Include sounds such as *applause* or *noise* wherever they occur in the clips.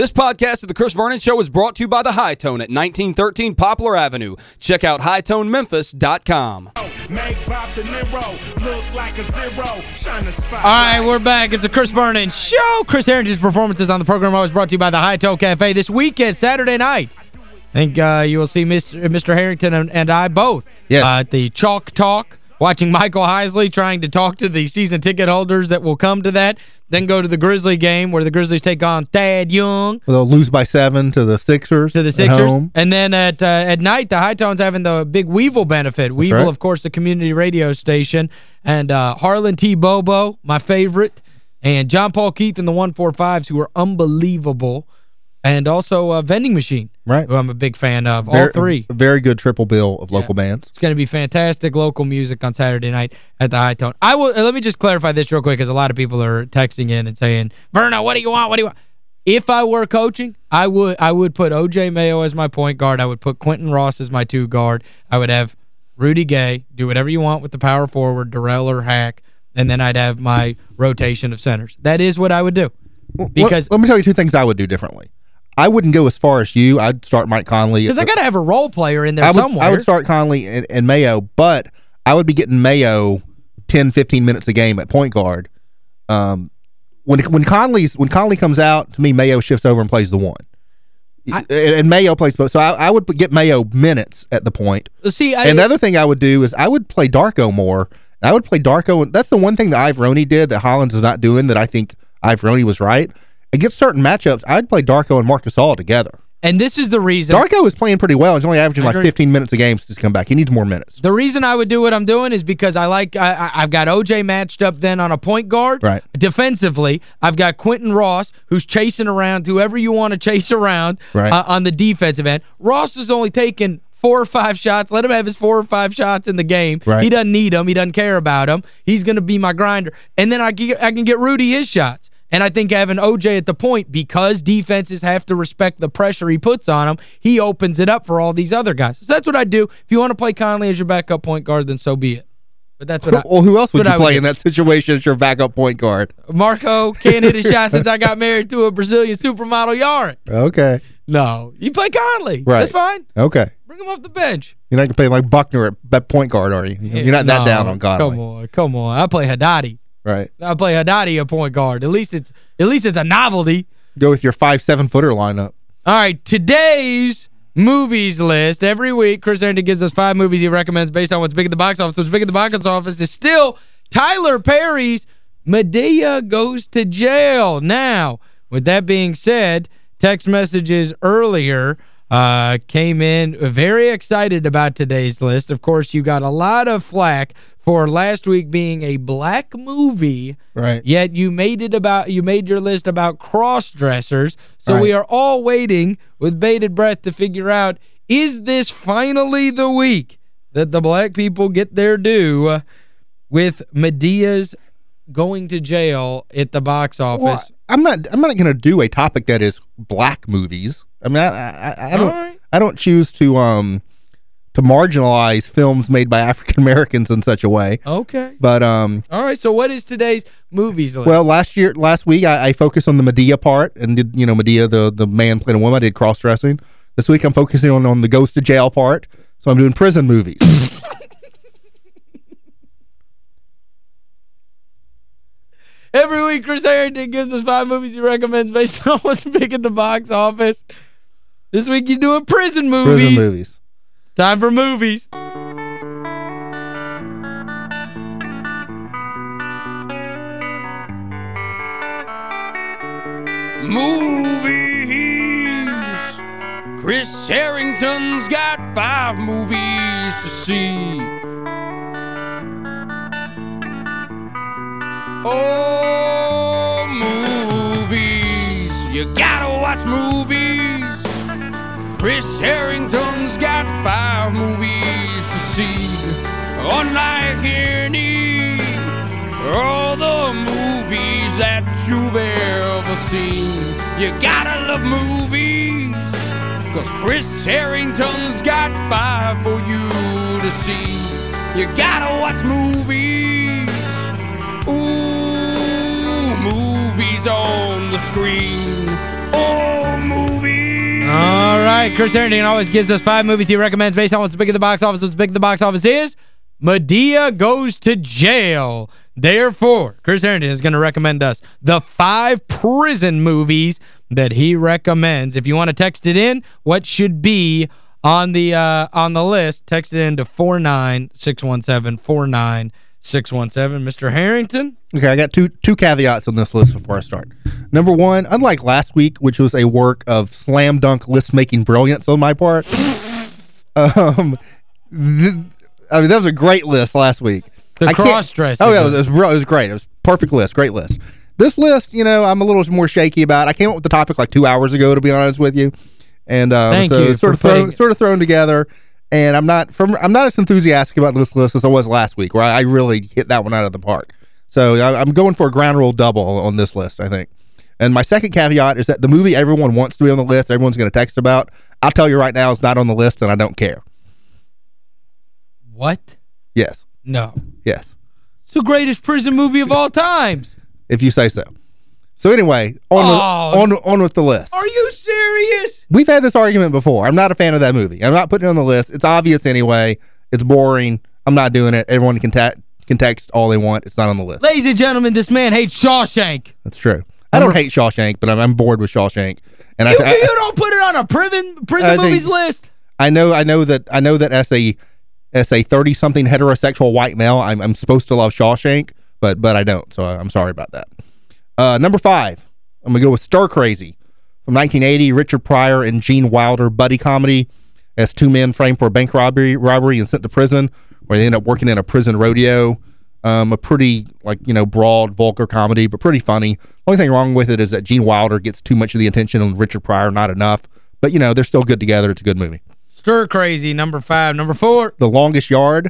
This podcast of The Chris Vernon Show is brought to you by The High Tone at 1913 Poplar Avenue. Check out hightonememphis.com. Make Bob De Niro look like a zero. Shine the. All right, we're back. It's the Chris Vernon Show. Chris Herrington's performances on the program are always brought to you by the High Tone Cafe. This weekend, Saturday night, I think uh, you will see Mr. Mr. Herrington and, and I both Yes. uh, at the Chalk Talk, watching Michael Heisley trying to talk to the season ticket holders that will come to that. Then go to the Grizzly game where the Grizzlies take on Thad Young They'll lose by seven to the Sixers. to the Sixers. And then at uh, at night, the High Tones having the big Weevil benefit. Weevil, right. of course, the community radio station. And uh, Harlan T. Bobo, my favorite. And John Paul Keith and the 145s, who are unbelievable. And also a vending machine, Right. who I'm a big fan of. All three. a Very good triple bill of local bands. It's going to be fantastic local music on Saturday night at the High Tone. I will uh, let me just clarify this real quick because a lot of people are texting in and saying, "Verno, what do you want? What do you want?" If I were coaching, I would I would put O.J. Mayo as my point guard. I would put Quinton Ross as my two guard. I would have Rudy Gay do whatever you want with the power forward, Durrell or Hack, and then I'd have my rotation of centers. That is what I would do. Because let, let me tell you two things I would do differently. I wouldn't go as far as you. I'd start Mike Conley. because I got to have a role player in there I would, somewhere. I would start Conley and, and Mayo, but I would be getting Mayo 10, 15 minutes a game at point guard. Um, when when Conley's when Conley comes out, to me, Mayo shifts over and plays the one. I- and, Mayo plays both. So I, I would get Mayo minutes at the point. See, I, And the other thing I would do is I would play Darko more. I would play Darko. And that's the one thing that Iavaroni did that Hollins is not doing that I think Iavaroni was right. Against certain matchups, I'd play Darko and Marc Gasol together. and this is the reason. Darko is playing pretty well. He's only averaging like 15 minutes a game since he's come back. He needs more minutes. The reason I would do what I'm doing is because I like I, I've got OJ matched up then on a point guard. Right. Defensively, I've got Quinton Ross who's chasing around whoever you want to chase around Right. uh, on the defensive end. Ross is only taking four or five shots. Let him have his four or five shots in the game. Right. He doesn't need them. He doesn't care about them. He's going to be my grinder. And then I get, I can get Rudy his shots. And I think having OJ at the point, because defenses have to respect the pressure he puts on them, he opens it up for all these other guys. So that's what I do. If you want to play Conley as your backup point guard, then so be it. But that's what I... Well, who else would you I play do. in that situation as your backup point guard? Marco can't hit a shot *laughs* since I got married to a Brazilian supermodel Yara. Okay. No. You play Conley. Right. That's fine. Okay. Bring him off the bench. You're not going to play like Buckner at point guard, are you? You're not that No, down on Conley. Come on. Come on. I play Haddadi. Right. I play Haddadi a point guard. At least it's at least it's a novelty. Go with your five, seven-footer lineup. All right, today's movies list. Every week, Chris Herrington gives us five movies he recommends based on what's big at the box office. What's big at the box office is still Tyler Perry's Madea Goes to Jail. Now, with that being said, text messages earlier uh, came in very excited about today's list. Of course, you got a lot of flack for last week being a black movie. Right. Yet you made it about you made your list about cross-dressers. So Right. we are all waiting with bated breath to figure out is this finally the week that the black people get their due with Madea's going to jail at the box office? Well, I'm not I'm not going to do a topic that is black movies. I mean, I I, I don't right. I don't choose to um to marginalize films made by African Americans in such a way. Okay. But um All right, so what is today's movies list? well, last year last week I, I focused on the Madea part and did you know Madea the the man playing a woman. I did cross dressing. This week I'm focusing on on the goes to jail part. So I'm doing prison movies. *laughs* Every week, Chris Herrington gives us five movies he recommends based *laughs* on what's big at the box office. This week he's doing prison movies. prison movies. Time for movies. Movies. Chris Herrington's got five movies to see. Oh, movies. You gotta watch movies. Chris Herrington's got five movies to see. Unlike any all the movies that you've ever seen. You gotta love movies, cause Chris Herrington's got five for you to see. You gotta watch movies, ooh, movies on the screen. Oh, right, Chris Herrington always gives us five movies he recommends based on what's big at the box office. What's big at the box office is Madea Goes to Jail. Therefore, Chris Herrington is going to recommend us the five prison movies that he recommends. If you want to text it in, what should be on the uh, on the list, text it in to 49617 49617. Mr. Herrington? Okay, I got two two caveats on this list before I start. Number one, unlike last week, which was a work of slam dunk list making brilliance on my part, *laughs* um, I mean that was a great list last week. The cross-dressing Oh yeah, it was, it was great. It was perfect list, great list. This list, you know, I'm a little more shaky about. I came up with the topic like two hours ago, to be honest with you, and um, Thank so you sort of thrown, sort of thrown together. And I'm not from I'm not as enthusiastic about this list as I was last week, where I, I really hit that one out of the park. So I, I'm going for a ground rule double on this list, I think. And my second caveat is that the movie everyone wants to be on the list, everyone's going to text about, I'll tell you right now, it's not on the list, and I don't care. What? Yes, No. yes, It's the greatest prison movie of all times. if you say so. So anyway, on, Oh. with, on, on with the list. Are you serious? We've had this argument before. I'm not a fan of that movie. I'm not putting it on the list. It's obvious anyway. It's boring. I'm not doing it. Everyone can, ta can text all they want. It's not on the list. Ladies and gentlemen, this man hates Shawshank. That's true. I don't hate Shawshank, but I'm, I'm bored with Shawshank. And I, You, I, you don't put it on a prison prison uh, I think- movies list. I know I know that I know that as a as a 30 something heterosexual white male, I'm I'm supposed to love Shawshank, but but I don't. So I'm sorry about that. Uh, number 5. I'm going to go with Stir Crazy. From 1980, Richard Pryor and Gene Wilder buddy comedy as two men framed for a bank robbery robbery and sent to prison where they end up working in a prison rodeo. Um, a pretty like, you know, broad, vulgar comedy, but pretty funny. Only thing wrong with it is that Gene Wilder gets too much of the attention and Richard Pryor not enough. But you know, they're still good together. It's a good movie. Stir Crazy, number five. Number four. The Longest Yard,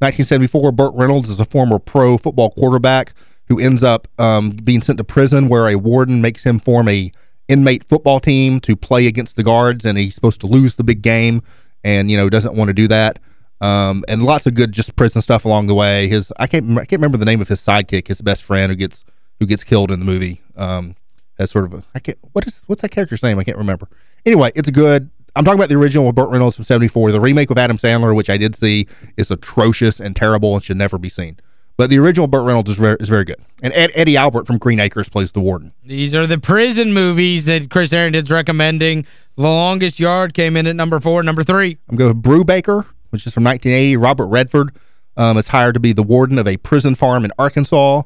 1974. Burt Reynolds is a former pro football quarterback who ends up um, being sent to prison where a warden makes him form a inmate football team to play against the guards, and he's supposed to lose the big game, and you know doesn't want to do that. Um, and lots of good just prison stuff along the way. His I can't I can't remember the name of his sidekick, his best friend who gets who gets killed in the movie. Um, as sort of a I can't what is what's that character's name? I can't remember. Anyway, it's a good. I'm talking about the original with Burt Reynolds from 74. The remake with Adam Sandler, which I did see, is atrocious and terrible and should never be seen. But the original Burt Reynolds is, very is very good. And Ed, Eddie Albert from Green Acres plays the warden. These are the prison movies that Chris Herrington's recommending. The Longest Yard came in at number four. Number three. I'm going with Brubaker, which is from 1980. Robert Redford um, is hired to be the warden of a prison farm in Arkansas.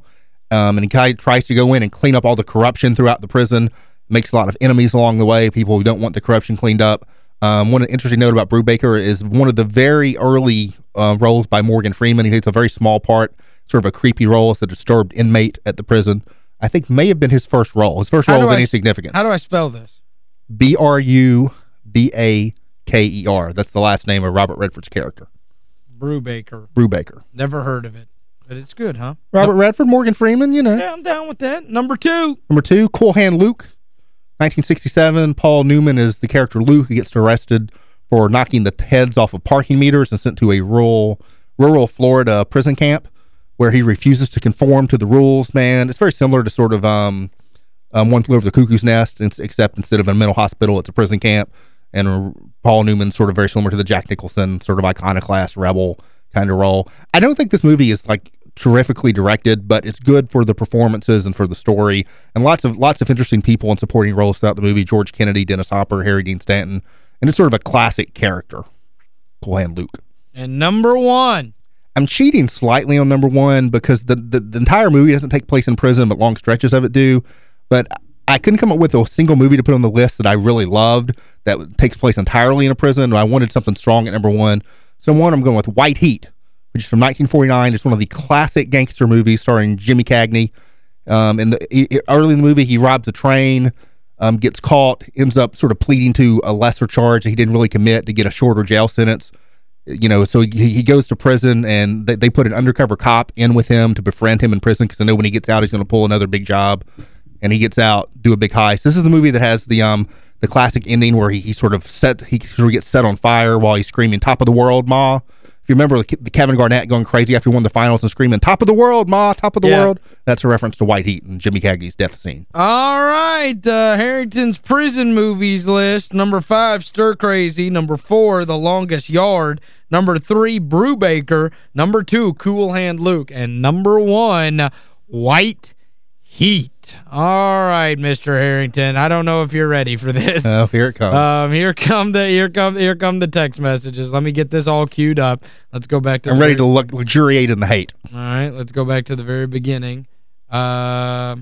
Um, and he tries to go in and clean up all the corruption throughout the prison. Makes a lot of enemies along the way, people who don't want the corruption cleaned up. Um, one interesting note about Brubaker is one of the very early uh, roles by Morgan Freeman. He takes a very small part, sort of a creepy role as a disturbed inmate at the prison. I think may have been his first role. His first How role of I any significance. How do I spell this? B-R-U-B-A-K-E-R. That's the last name of Robert Redford's character. Brubaker. Brubaker. Never heard of it. But it's good, huh? Robert Redford, Morgan Freeman, you know. Yeah, I'm down with that. Number two. Number two, Cool Hand Luke, 1967. Paul Newman is the character Luke. He gets arrested for knocking the heads off of parking meters and sent to a rural, rural Florida prison camp where he refuses to conform to the rules, man. It's very similar to sort of um, um, One Flew Over the Cuckoo's Nest, except instead of a mental hospital, it's a prison camp. And Paul Newman's sort of very similar to the Jack Nicholson sort of iconoclast rebel kind of role. I don't think this movie is like terrifically directed, but it's good for the performances and for the story, and lots of lots of interesting people in supporting roles throughout the movie. George Kennedy, Dennis Hopper, Harry Dean Stanton, and it's sort of a classic character. Cool Hand Luke. And number one. I'm cheating slightly on number one because the, the, the entire movie doesn't take place in prison, but long stretches of it do. But I couldn't come up with a single movie to put on the list that I really loved that takes place entirely in a prison. I wanted something strong at number one. So one, I'm going with White Heat, which is from 1949. It's one of the classic gangster movies starring Jimmy Cagney. Um, and the, he- early in the movie, he robs a train, um, gets caught, ends up sort of pleading to a lesser charge that he didn't really commit to get a shorter jail sentence you know, so he, he goes to prison and they, they put an undercover cop in with him to befriend him in prison because I know when he gets out, he's going to pull another big job and he gets out, do a big heist. This is the movie that has the, um, the classic ending where he, he sort of set, he sort of gets set on fire while he's screaming top of the world, ma. If you remember the Kevin Garnett going crazy after he won the finals and screaming, top of the world, ma, top of the Yeah. world, that's a reference to White Heat and Jimmy Cagney's death scene. All right, uh, Herrington's prison movies list. Number five, Stir Crazy. Number four, The Longest Yard. Number three, Brubaker. Number two, Cool Hand Luke. And number one, White Heat. All right, Mr. Herrington. I don't know if you're ready for this. Oh, here it comes. Um, here come the here come here come the text messages. Let me get this all queued up. Let's go back to I'm the ready very- to look, luxuriate in the hate. all right, let's go back to the very beginning. Uh,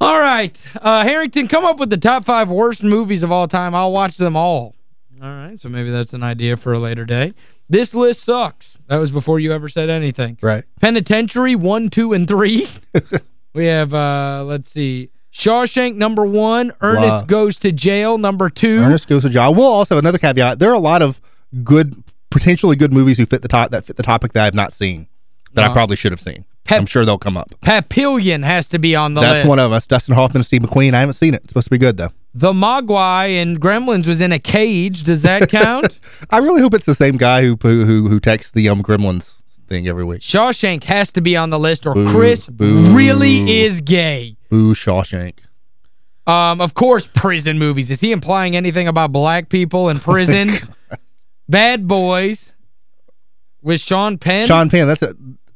all right, uh, Herrington, come up with the top five worst movies of all time. I'll watch them all. All right, so maybe that's an idea for a later day. This list sucks. That was before you ever said anything. Right. Penitentiary, 1, 2, and 3. *laughs* we have, uh, let's see, Shawshank, number one. Ernest Blah. Goes to Jail, number two. Ernest Goes to Jail. I will also, another caveat, there are a lot of good, potentially good movies who fit the top that fit the topic that I have not seen that I probably should have seen. Pep- I'm sure they'll come up. Papillon has to be on the list. That's list. one of us. Dustin Hoffman and Steve McQueen. I haven't seen it. It's supposed to be good, though. The Mogwai in Gremlins was in a cage. Does that *laughs* count? I really hope it's the same guy who who who, who texts the um Gremlins thing every week. Shawshank has to be on the list or Boo, Chris boo. really is gay. Boo Shawshank. Um, of course, prison movies. Is he implying anything about black people in prison? Bad Boys with Sean Penn. Sean Penn. That's a.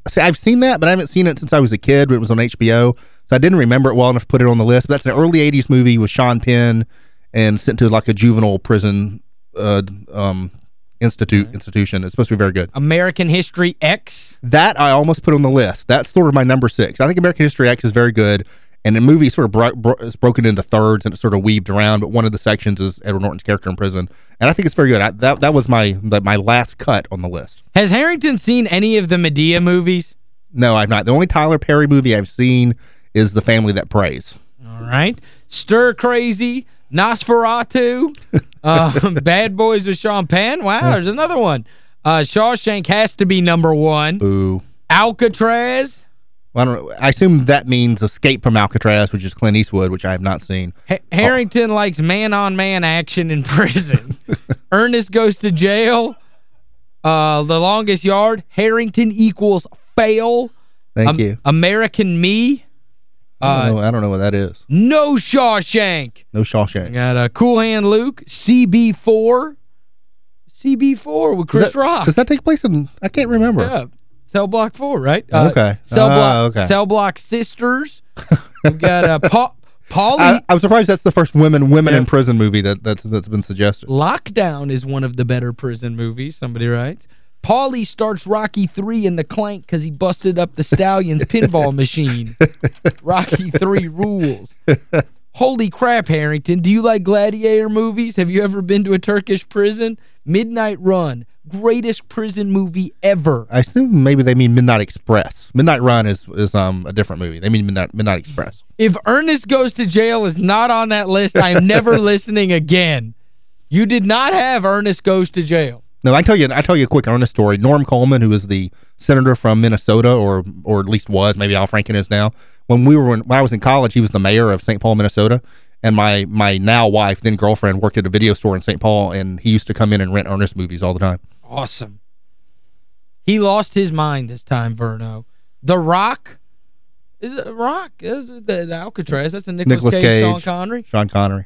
See, I've seen that, but I haven't seen it since I was a kid when it was on HBO. So I didn't remember it well enough to put it on the list. But that's an early '80s movie with Sean Penn and sent to like a juvenile prison uh um institute institution. It's supposed to be very good. American History X. That I almost put on the list. That's sort of my number six. I think American History X is very good. And the movie sort of bro bro is broken into thirds and it's sort of weaved around, but one of the sections is Edward Norton's character in prison. And I think it's very good. I, that that was my the, my last cut on the list. Has Herrington seen any of the Madea movies? No, I've not. The only Tyler Perry movie I've seen is The Family That Prays. All right. Stir Crazy, Nosferatu, um, *laughs* Bad Boys with Sean Penn. Wow, there's another one. Uh, Shawshank has to be number one. Boo. Alcatraz. Well, I don't. I assume that means Escape from Alcatraz, which is Clint Eastwood, which I have not seen. Ha Herrington likes man-on-man action in *laughs* prison. *laughs* Ernest goes to jail. Uh, the longest yard. Herrington equals fail. Thank Am- you. American Me. I, Uh, don't know, I don't know what that is. no Shawshank. No Shawshank. Got a Cool Hand Luke. CB4. CB4 with Chris Does that- Rock. Does that take place in... I can't remember. Yeah. Cell Block 4, right? Okay. Cell Ah, Block okay. Cell Block Sisters. We've got uh, pa Paulie. I, I'm surprised that's the first women women Yeah. in prison movie that that's that's been suggested. Lockdown is one of the better prison movies, somebody writes. Paulie starts Rocky 3 in the clank because he busted up the Stallion's *laughs* pinball machine. Rocky 3 rules. Holy crap, Herrington. Do you like gladiator movies? Have you ever been to a Turkish prison? Midnight Run. Greatest prison movie ever. I assume maybe they mean Midnight Express. Midnight Run is is um a different movie. They mean Midnight Midnight Express. If Ernest Goes to Jail is not on that list, I am never *laughs* listening again. You did not have Ernest Goes to Jail. No, I tell you I tell you a quick Ernest story. Norm Coleman, who is the senator from Minnesota or or at least was, maybe Al Franken is now. When we were in, when I was in college, he was the mayor of St. Paul, Minnesota. And my my now wife, then girlfriend, worked at a video store in St. Paul, and he used to come in and rent Ernest movies all the time. Awesome. He lost his mind this time, Verno. The Rock. Is it Rock? Is it the, the Alcatraz? That's a Nicolas, Nicolas Cage, Cage. Sean Connery. Sean Connery.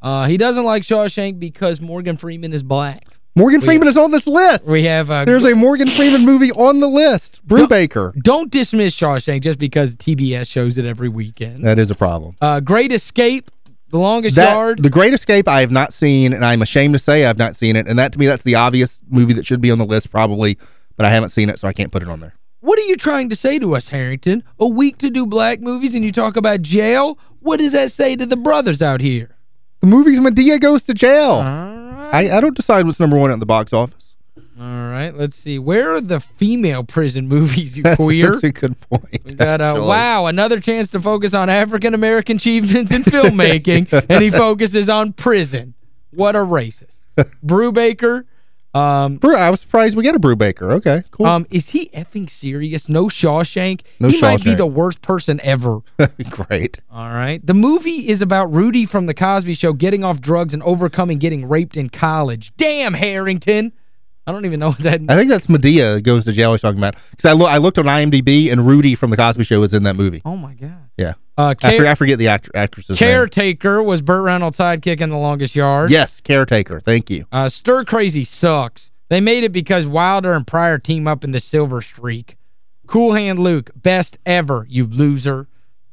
Uh, he doesn't like Shawshank because Morgan Freeman is black. Morgan Freeman is on this list. We have uh, There's a Morgan Freeman movie on the list. Brubaker. Don't dismiss Shawshank just because TBS shows it every weekend. That is a problem. Uh, Great Escape, The Longest That, Yard. the Great Escape I have not seen, and I'm ashamed to say I've not seen it. And that to me, that's the obvious movie that should be on the list probably, but I haven't seen it, so I can't put it on there. What are you trying to say to us, Herrington? A week to do black movies and you talk about jail? What does that say to the brothers out here? The movie's Madea Goes to Jail. All right. I, I don't decide what's number one at the box office. All right, let's see. Where are the female prison movies, you *laughs* That's, queer? that's a good point. We got, uh, wow, another chance to focus on African-American achievements in filmmaking, and he *laughs* focuses on prison. What a racist. Brubaker, um, Brew, I was surprised we get a brew baker. Okay, cool. um, is he effing serious? No Shawshank? No he might be the worst person ever. *laughs* Great. All right. The movie is about Rudy from The Cosby Show getting off drugs and overcoming getting raped in college. Damn, Herrington. I don't even know what that I think that's Madea goes to jail he's talking about. Because I, lo I looked on IMDb, and Rudy from The Cosby Show was in that movie. Oh, my God. Yeah. Uh, I, for, I forget the act actress's name. Caretaker was Burt Reynolds' sidekick in The Longest Yard. Yes, Caretaker. Thank you. Uh, Stir Crazy sucks. They made it because Wilder and Pryor team up in the Silver Streak. Cool Hand Luke, best ever, you loser.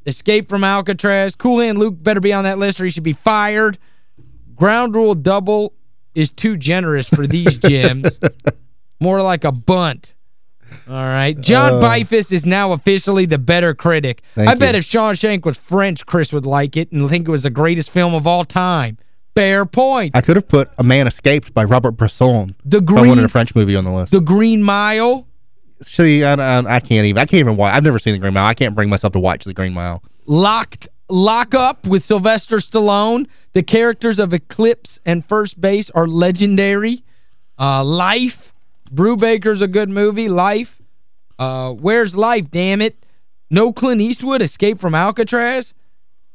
Escape from Alcatraz. Cool Hand Luke better be on that list or he should be fired. Ground Rule Double is too generous for these *laughs* gems. More like a bunt. All right. John Uh, Bifus is now officially the better critic. I bet you. if Shawshank was French, Chris would like it and think it was the greatest film of all time. Fair point. I could have put A Man Escaped by Robert Bresson. The if I wanted Green a French movie on the list. The Green Mile, See, I, I, I can't even. I can't even watch. I've never seen The Green Mile. I can't bring myself to watch The Green Mile. Locked Lock Up with Sylvester Stallone. The characters of Eclipse and First Base are legendary. Uh, Life. Brubaker's a good movie. Life. Uh, Where's Life, damn it? No Clint Eastwood, Escape from Alcatraz.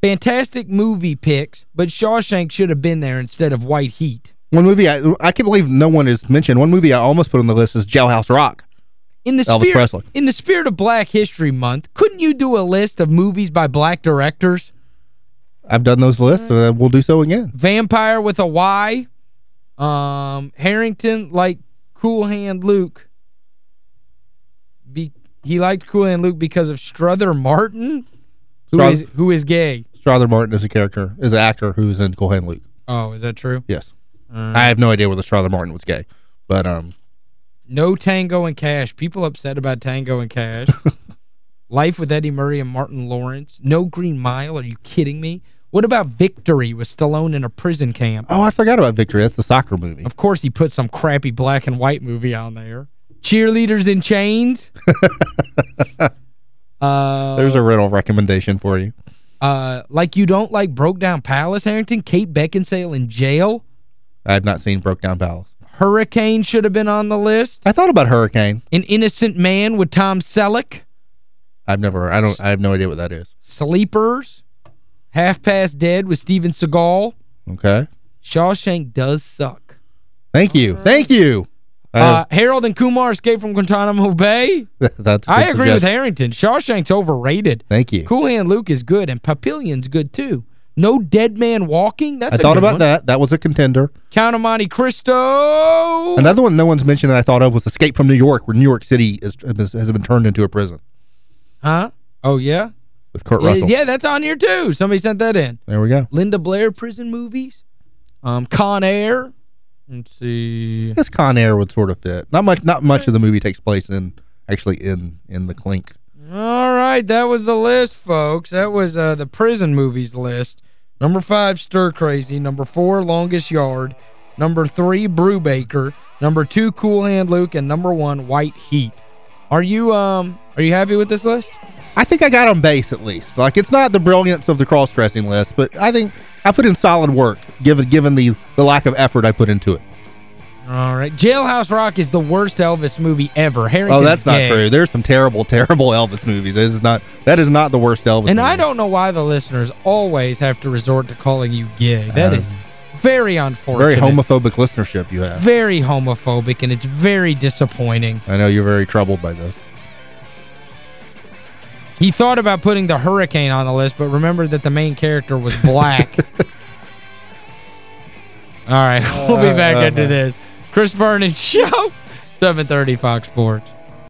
Fantastic movie picks, but Shawshank should have been there instead of White Heat. One movie, I, I can't believe no one has mentioned. One movie I almost put on the list is Jailhouse Rock. In the Elvis spirit, Presley. In the spirit of Black History Month, couldn't you do a list of movies by black directors? I've done those lists, and we'll do so again. Vampire with a Y. Um, Herrington like Cool Hand Luke. Be he liked Cool Hand Luke because of Strother Martin, who Struth- is who is gay. Strother Martin is a character, is an actor who's in Cool Hand Luke. Oh, is that true? Yes. Uh, I have no idea whether Strother Martin was gay. But um, no Tango and Cash. People upset about Tango and Cash. *laughs* Life with Eddie Murray and Martin Lawrence. No Green Mile. Are you kidding me? What about Victory with Stallone in a prison camp? oh, I forgot about Victory. That's the soccer movie. Of course he put some crappy black and white movie on there. Cheerleaders in Chains. *laughs* uh, There's a rental recommendation for you. uh, like you don't like Broke Down Palace, Herrington? Kate Beckinsale in jail? I have not seen Broke Down Palace. Hurricane should have been on the list. I thought about Hurricane. An Innocent Man with Tom Selleck. I've never, I don't, I have no idea what that is. Sleepers. Half Past Dead with Steven Seagal. Okay. Shawshank does suck. Thank you. Thank you. I Uh, Harold and Kumar Escape from Guantanamo Bay. have- *laughs* that's a I good agree with. Herrington. Shawshank's overrated. Thank you. Cool Hand Luke is good, and Papillon's good, too. No Dead Man Walking? That's I thought about one. that. That was a contender. Count of Monte Cristo. Another one no one's mentioned that I thought of was Escape from New York, where New York City is, has has been turned into a prison Huh? Oh, yeah? with Kurt Yeah, Russell. yeah, that's on here, too. Somebody sent that in. There we go. Linda Blair prison movies. Um, Con Air. Let's see. I guess Con Air would sort of fit. Not much not much of the movie takes place in actually in in the clink. All right, that was the list, folks. That was uh, the prison movies list. Number five, Stir Crazy. Number four, Longest Yard. Number three, Brubaker. Number two, Cool Hand Luke. And number one, White Heat. Are you um are you happy with this list? I think I got on base at least. Like it's not the brilliance of the cross-dressing list, but I think I put in solid work given given the the lack of effort I put into it. All right. Jailhouse Rock is the worst Elvis movie ever. Herrington's Oh, that's not gay. true. There's some terrible *laughs* terrible Elvis movies. That is not that is not the worst Elvis And movie. I don't know why the listeners always have to resort to calling you gay. That Uh, is very unfortunate. very homophobic listenership you have. Very homophobic, and it's very disappointing. I know you're very troubled by this. He thought about putting the hurricane on the list, but remembered that the main character was black. *laughs* All right, *laughs* we'll be back Uh, into this. Chris Vernon Show, 730 Fox Sports.